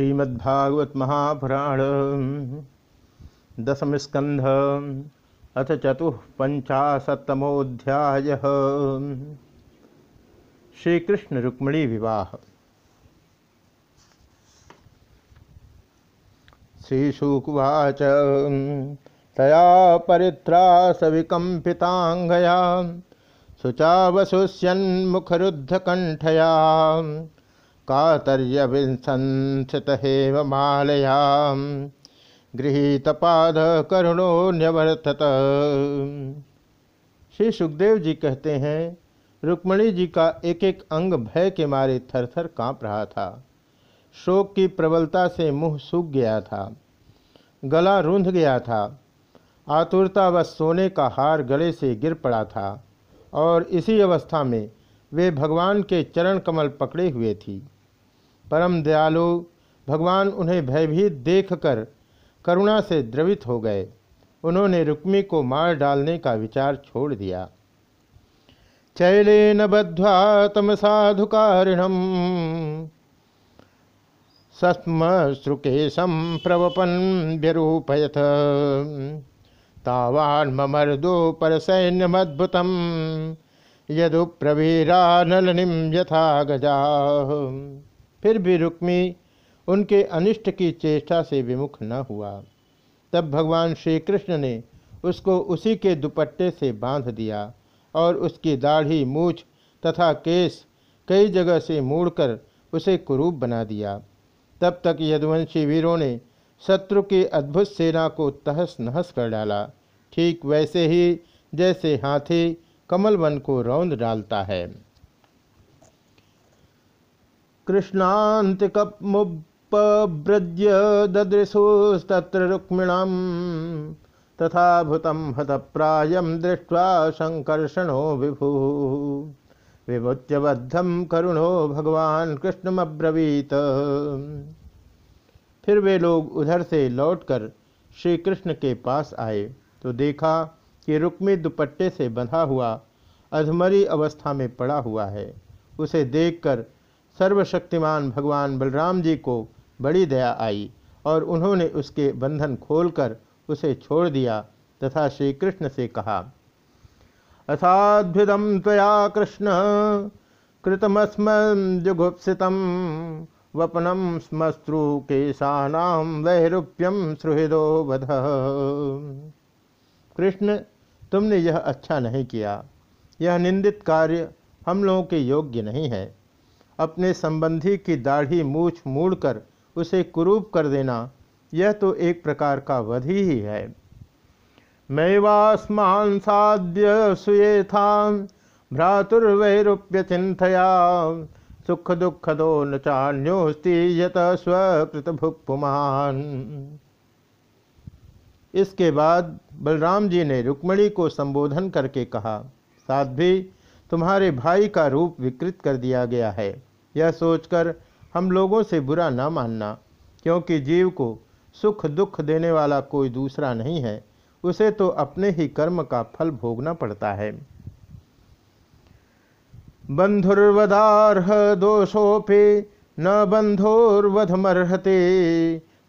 श्रीमद्भागवत महापुराण दशम स्कंध अथ चतुःपंचाशतमोध्याय श्रीकृष्ण रुक्मिणी विवाह। श्रीशुकुवाच तया परित्रा सविकम्पिताङ्गया शुचावशुष्यन्मुखरुद्धकण्ठया कातर्यविंसंसितहेममालयां गृहीतपाद करुणो न्यवर्तत श्री सुखदेव जी कहते हैं, रुक्मणी जी का एक एक अंग भय के मारे थरथर काँप रहा था। शोक की प्रबलता से मुँह सूख गया था। गला रूंध गया था। आतुरता व सोने का हार गले से गिर पड़ा था और इसी अवस्था में वे भगवान के चरण कमल पकड़े हुए थी। परम दयालु भगवान उन्हें भयभीत देखकर करुणा से द्रवित हो गए। उन्होंने रुक्मी को मार डालने का विचार छोड़ दिया। चैले चैलेन बद्ध्वा तम साधुकारिणम सस्मश्रुकेशम प्रवपन व्यरूपयथ। तावान ममर्दो पर सैन्यमद्भुतम यदु प्रवीरानलनिम यथा गजा। फिर भी रुक्मी उनके अनिष्ट की चेष्टा से विमुख न हुआ। तब भगवान श्री कृष्ण ने उसको उसी के दुपट्टे से बाँध दिया और उसकी दाढ़ी, मूछ तथा केस कई जगह से मोड़कर उसे कुरूप बना दिया। तब तक यदुवंशी वीरों ने शत्रु की अद्भुत सेना को तहस नहस कर डाला। ठीक वैसे ही जैसे हाथी कमल वन को रौंद डालता है। कृष्णान्तिकमुपव्रज्य ददृशुस्तत्र रुक्मिणाम तथा भूतम हतप्रायम दृष्ट्वा संकर्षणो विभु। विमुच्यबद्धम करुणो भगवान कृष्णमब्रवीत। फिर वे लोग उधर से लौटकर श्री कृष्ण के पास आए। तो देखा कि रुक्मी दुपट्टे से बंधा हुआ अधमरी अवस्था में पड़ा हुआ है। उसे देखकर सर्वशक्तिमान भगवान बलराम जी को बड़ी दया आई और उन्होंने उसके बंधन खोलकर उसे छोड़ दिया तथा श्री कृष्ण से कहा असाध्युदम तया कृष्ण, कृतमस्म जुगुप्सित वपनम स्मस्त्रु केशानाम वैरूप्यम सुहृदो वध। कृष्ण, तुमने यह अच्छा नहीं किया। यह निंदित कार्य हम लोगों के योग्य नहीं है। अपने संबंधी की दाढ़ी मूछ मूड़कर उसे कुरूप कर देना, यह तो एक प्रकार का वधि ही है। मैवास्मान साध्य सुयेथा भ्रातुर्वैरूप्य चिंतया सुख दुख दो न यत स्वकृत भुक्पुमान इसके बाद बलराम जी ने रुक्मणी को संबोधन करके कहा, साध्वी, तुम्हारे भाई का रूप विकृत कर दिया गया है। यह सोचकर हम लोगों से बुरा न मानना, क्योंकि जीव को सुख दुख देने वाला कोई दूसरा नहीं है, उसे तो अपने ही कर्म का फल भोगना पड़ता है। बंधुर्वदारह दोषोपे न बंधोर्वधमर्हते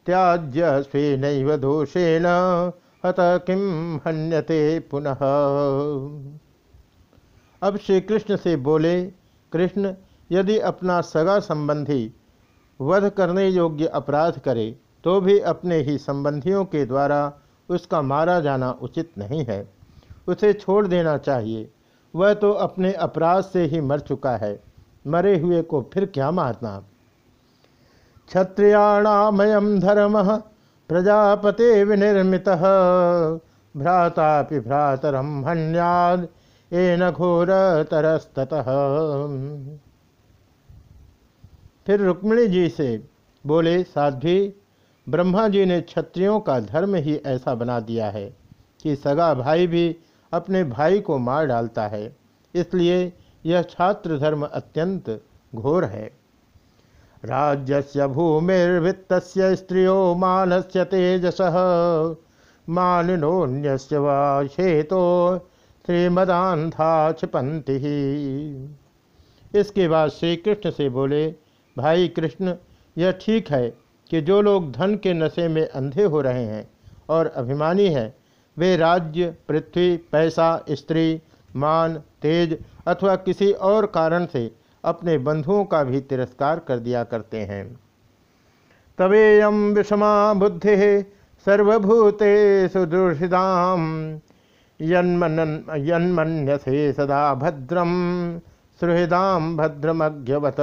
त्याज्य स्वेन दोषेण, हत किम हन्यते पुनः। अब श्री कृष्ण से बोले, कृष्ण यदि अपना सगा संबंधी वध करने योग्य अपराध करे तो भी अपने ही संबंधियों के द्वारा उसका मारा जाना उचित नहीं है। उसे छोड़ देना चाहिए। वह तो अपने अपराध से ही मर चुका है। मरे हुए को फिर क्या मारना? क्षत्रियाणामयम धर्म प्रजापते विनिर्मित। भ्राता भ्रातरम हन्याद एन घोर तरस्तः फिर रुक्मिणी जी से बोले, साध्वी, ब्रह्मा जी ने क्षत्रियों का धर्म ही ऐसा बना दिया है कि सगा भाई भी अपने भाई को मार डालता है। इसलिए यह छात्र धर्म अत्यंत घोर है। राज्य भूमिर्वित्त स्त्रियो मानस्य तेजस। मानिनोन्यस्य वाेतो श्रीमदान्धा क्षिपंति इसके बाद श्री कृष्ण से बोले भाई कृष्ण, यह ठीक है कि जो लोग धन के नशे में अंधे हो रहे हैं और अभिमानी हैं, वे राज्य, पृथ्वी, पैसा, स्त्री, मान, तेज अथवा किसी और कारण से अपने बंधुओं का भी तिरस्कार कर दिया करते हैं। तवेयम विषमा बुद्धि सर्वभूते सुदृषिदाम यन्मन्यसे सदा भद्रम। सुहृदाम भद्रमज्ञवत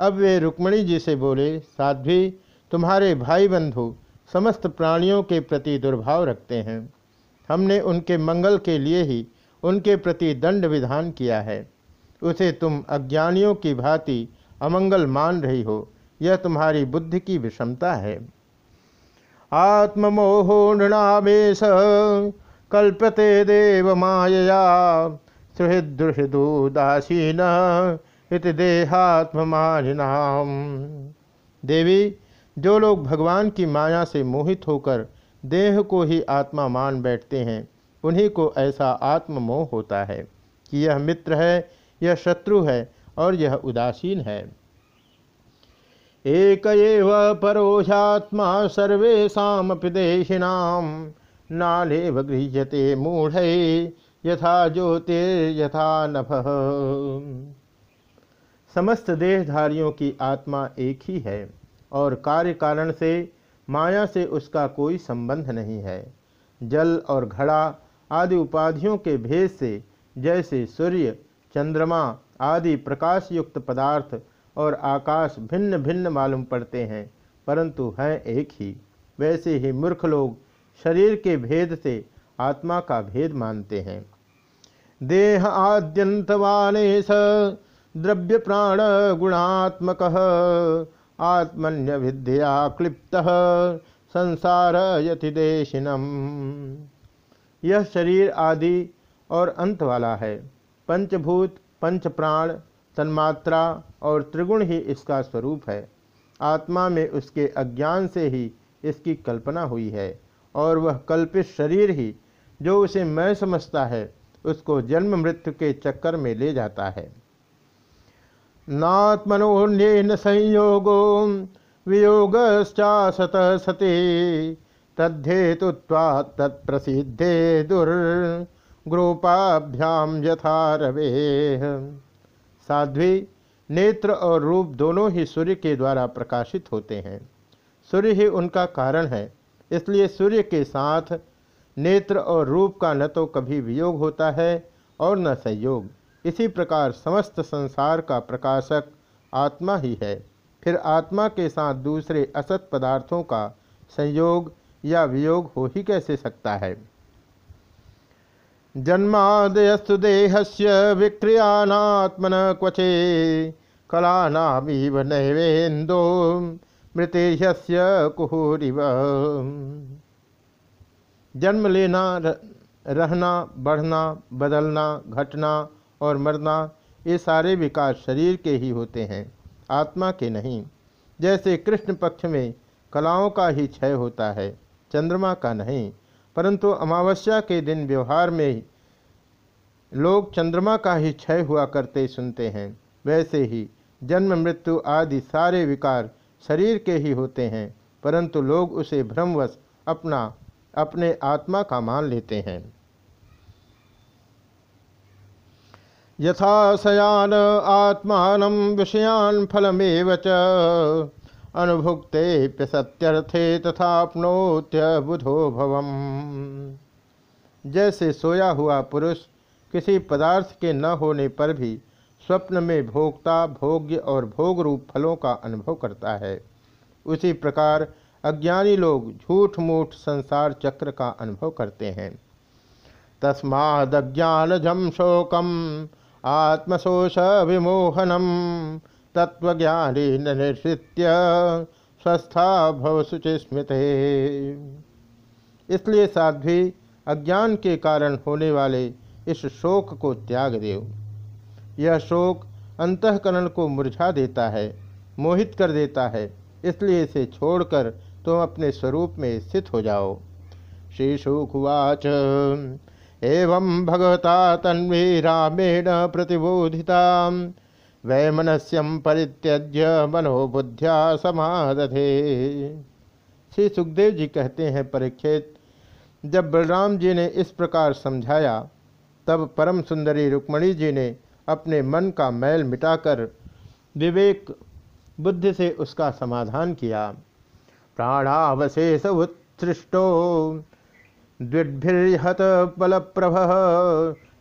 अब वे रुक्मणी जी से बोले, साध्वी, तुम्हारे भाई बंधु समस्त प्राणियों के प्रति दुर्भाव रखते हैं। हमने उनके मंगल के लिए ही उनके प्रति दंड विधान किया है। उसे तुम अज्ञानियों की भांति अमंगल मान रही हो। यह तुम्हारी बुद्धि की विषमता है। आत्ममोहो नृणावेश कल्पते देव मायया। सुहृदुहृदुदासीन देहात्ममानिनाम। देवी, जो लोग भगवान की माया से मोहित होकर देह को ही आत्मा मान बैठते हैं, उन्हीं को ऐसा आत्ममोह होता है कि यह मित्र है, यह शत्रु है और यह उदासीन है। एक परोषात्मा सर्वेशा देशिनाम नालेव गृह्यते मूढ़ यथा ज्योतिर्यथा नभ। समस्त देहधारियों की आत्मा एक ही है और कार्य कारण से, माया से उसका कोई संबंध नहीं है। जल और घड़ा आदि उपाधियों के भेद से, जैसे सूर्य, चंद्रमा आदि प्रकाश युक्त पदार्थ और आकाश भिन्न भिन्न मालूम पड़ते हैं, परंतु हैं एक ही। वैसे ही मूर्ख लोग शरीर के भेद से आत्मा का भेद मानते हैं। देह आद्यंतवाने स द्रव्य प्राण गुणात्मक आत्मन्य विद्या क्लिप्त, संसार यतिदेशिनम। यह शरीर आदि और अंत वाला है। पंचभूत पंच प्राण तन्मात्रा और त्रिगुण ही इसका स्वरूप है। आत्मा में उसके अज्ञान से ही इसकी कल्पना हुई है और वह कल्पित शरीर ही जो उसे मैं समझता है, उसको जन्म मृत्यु के चक्कर में ले जाता है। नात्मनोन्यन संयोगो वियोगश्चासत सती तद्धेतुत्वा तत्प्रसिद्धे दुर्ग्रूपाभ्याम यथा रवे। साध्वी, नेत्र और रूप दोनों ही सूर्य के द्वारा प्रकाशित होते हैं। सूर्य ही उनका कारण है, इसलिए सूर्य के साथ नेत्र और रूप का न तो कभी वियोग होता है और न संयोग। इसी प्रकार समस्त संसार का प्रकाशक आत्मा ही है। फिर आत्मा के साथ दूसरे असत पदार्थों का संयोग या वियोग हो ही कैसे सकता है? जन्मादयस्तु देहस्य विक्रियात्मन क्वचे कलानामीव नैवेन्दो मृतेह्य कुहूरिव। जन्म लेना रहना, बढ़ना, बदलना, घटना और मरना ये सारे विकार शरीर के ही होते हैं, आत्मा के नहीं। जैसे कृष्ण पक्ष में कलाओं का ही क्षय होता है, चंद्रमा का नहीं, परंतु अमावस्या के दिन व्यवहार में लोग चंद्रमा का ही क्षय हुआ करते सुनते हैं। वैसे ही जन्म, मृत्यु आदि सारे विकार शरीर के ही होते हैं, परंतु लोग उसे भ्रमवश अपना अपने आत्मा का मान लेते हैं। यथा सयान आत्मान विषयान फलमेव अनुभुक्ते सत्यर्थे तथापनोत्य बुधो भवम जैसे सोया हुआ पुरुष किसी पदार्थ के न होने पर भी स्वप्न में भोक्ता भोग्य और भोग रूप फलों का अनुभव करता है, उसी प्रकार अज्ञानी लोग झूठ मूठ संसार चक्र का अनुभव करते हैं। तस्मादज्ञानजम शोकम आत्मशोष विमोहनम तत्वज्ञानी निर्षित्य स्वस्था भव स्मृत इसलिए साध्वी अज्ञान के कारण होने वाले इस शोक को त्याग देव। यह शोक अंतकरण को मुरझा देता है, मोहित कर देता है, इसलिए इसे छोड़कर तुम अपने स्वरूप में स्थित हो जाओ। श्री शुकुवाच एवं भगवता तन्वी रामेण प्रतिबोधिता वैमनस्यम परित्यज्य मनोबुद्ध्या समादधे। श्री सुखदेव जी कहते हैं, परीक्षित, जब बलराम जी ने इस प्रकार समझाया, तब परम सुंदरी रुक्मणी जी ने अपने मन का मैल मिटाकर विवेक बुद्धि से उसका समाधान किया। प्राणावशेष उत्सृष्टो द्विभिर्हत बलप्रभ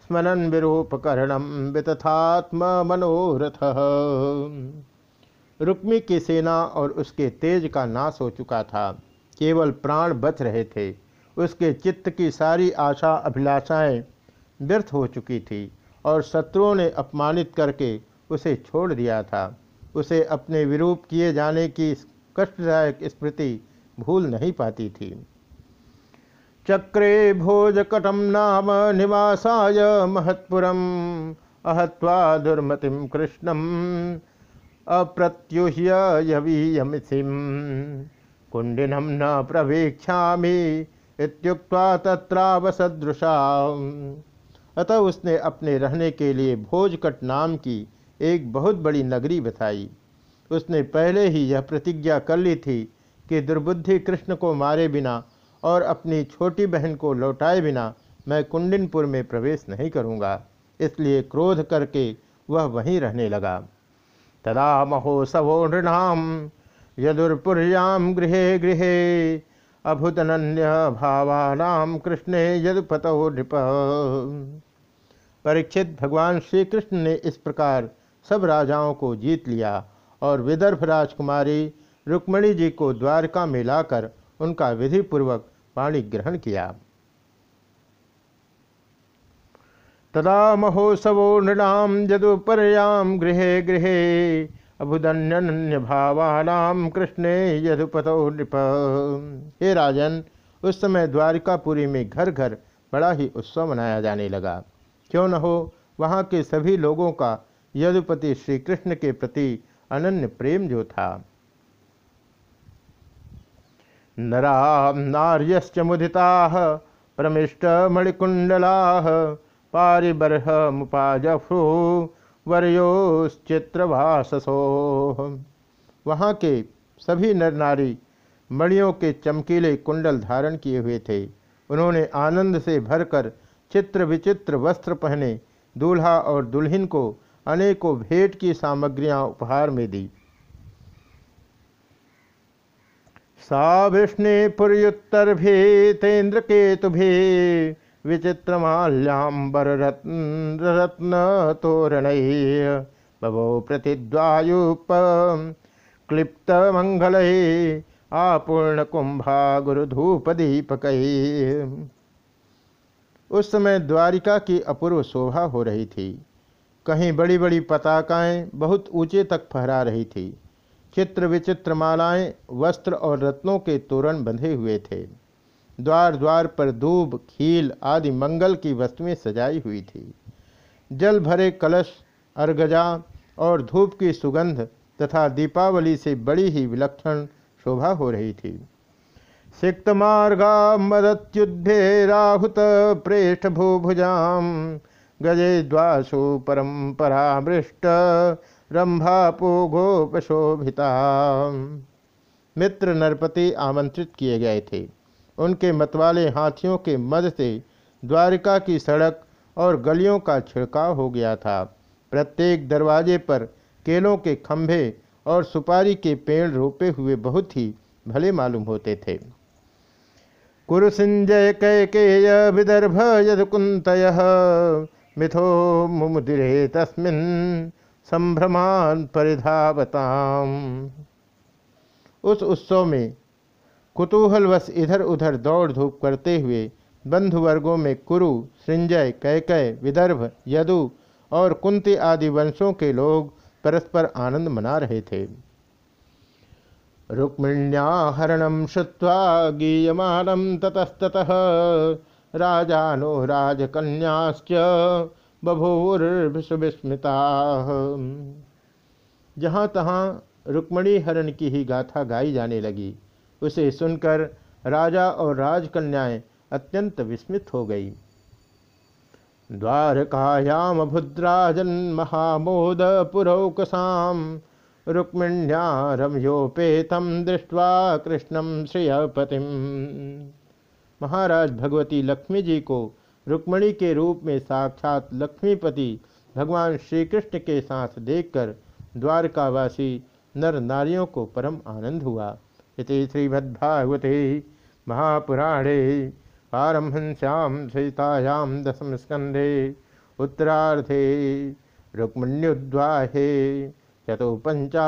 स्मरण विरूपकरणम वितथात्म मनोरथ रुक्मी की सेना और उसके तेज का नाश हो चुका था। केवल प्राण बच रहे थे। उसके चित्त की सारी आशा, अभिलाषाएँ व्यर्थ हो चुकी थी और शत्रुओं ने अपमानित करके उसे छोड़ दिया था। उसे अपने विरूप किए जाने की कष्टदायक स्मृति भूल नहीं पाती थी। चक्रे भोजकटम नाम निवासाय महत्पुरम, अहत्वा दुर्मतिम कृष्णम, अप्रत्युह्य यवीयमिथिम कुंडिनम न प्रवेक्षा इत्युक्त्वा तत्रावसदृशा अतः उसने अपने रहने के लिए भोजकट नाम की एक बहुत बड़ी नगरी बताई उसने पहले ही यह प्रतिज्ञा कर ली थी कि दुर्बुद्धि कृष्ण को मारे बिना और अपनी छोटी बहन को लौटाए बिना मैं कुंडिनपुर में प्रवेश नहीं करूँगा। इसलिए क्रोध करके वह वहीं रहने लगा। तदा महोत्सवो नृणाम, यदुर्पुर्याम गृह गृह अभुतनन्य भावानाम कृष्ण यदुपतो नृप। परीक्षित भगवान श्री कृष्ण ने इस प्रकार सब राजाओं को जीत लिया और विदर्भ राजकुमारी रुक्मणी जी को द्वारका में लाकर उनका विधिपूर्वक पाणी ग्रहण किया। तदा महोत्सवो नृणाम जदुपर्याम गृह गृह अभुदन्य भावानाम कृष्ण यदुपतो नृप। हे राजन, उस समय द्वारिकापुरी में घर घर बड़ा ही उत्सव मनाया जाने लगा। क्यों न हो, वहाँ के सभी लोगों का यदुपति श्री कृष्ण के प्रति अनन्य प्रेम जो था। नरा नार्यश्च मुदिता, प्रमिष्ट मणिकुंडला, पारिबर्ह मुपाजफ्रु वर्योश्चित्रवाससो। वहाँ के सभी नर नारी मणियों के चमकीले कुंडल धारण किए हुए थे। उन्होंने आनंद से भरकर चित्र विचित्र वस्त्र पहने, दूल्हा और दुल्हन को अनेकों भेंट की सामग्रियाँ उपहार में दी। सा विष्णुपुरयुत्तर भी तेन्द्र केतु भी विचित्रमाल्याम्बर रत्न रत्न तोरण बभो प्रतिद्वायुप, क्लिप्त मंगल, आपूर्ण कुंभा गुरुधूप दीपक। उस समय द्वारिका की अपूर्व शोभा हो रही थी। कहीं बड़ी बड़ी पताकाएँ बहुत ऊँचे तक फहरा रही थी। चित्र विचित्र मालाएँ वस्त्र और रत्नों के तोरण बंधे हुए थे। द्वार द्वार पर दूब खील आदि मंगल की वस्तुएँ सजाई हुई थी। जल भरे कलश, अर्गजा और धूप की सुगंध तथा दीपावली से बड़ी ही विलक्षण शोभा हो रही थी। सिक्त मार्गा मदत्युद्धे राहुत प्रेष्ठ भूभुजाम। गजे द्वासु परम्परामृष्ट रंभापोघोपशोभिता मित्र नरपति आमंत्रित किए गए थे। उनके मतवाले हाथियों के मद से द्वारिका की सड़क और गलियों का छिड़काव हो गया था। प्रत्येक दरवाजे पर केलों के खंभे और सुपारी के पेड़ रोपे हुए बहुत ही भले मालूम होते थे। कुरुसिंजय कैकेय विदर्भ यदकुंतय। मिथो मुमुदिरे तस्मिन् संभ्रमान परिधावताम। उस उत्सव में कुतूहलवश इधर उधर दौड़ धूप करते हुए बंधु वर्गों में कुरु, संजय, कैकय, विदर्भ, यदु और कुंती आदि वंशों के लोग परस्पर आनंद मना रहे थे। रुक्मिण्याहरणं श्रुवा गीयमानं ततस्ततः राजानो राजकन्याश्च बभूर्विस्मिता जहाँ तहाँ रुक्मणी हरण की ही गाथा गाई जाने लगी, उसे सुनकर राजा और राजकन्याएँ अत्यंत विस्मित हो गई। द्वारकायाम भुद्राजन महामोद पुरौकसाम रुक्मिण्या रमयोपेतम दृष्ट्वा कृष्णम श्रियपतिम। महाराज भगवती लक्ष्मी जी को रुक्मणी के रूप में साक्षात लक्ष्मीपति भगवान श्री कृष्ण के साथ देखकर द्वारकावासी नर नारियों को परम आनंद हुआ। इति श्रीमद्भागवते महापुराणे पारमहंस्याम सहितायाम दशम स्कंधे उत्तरार्धे रुक्मण्युद्वाहे चतुपंचाशतमोध्याय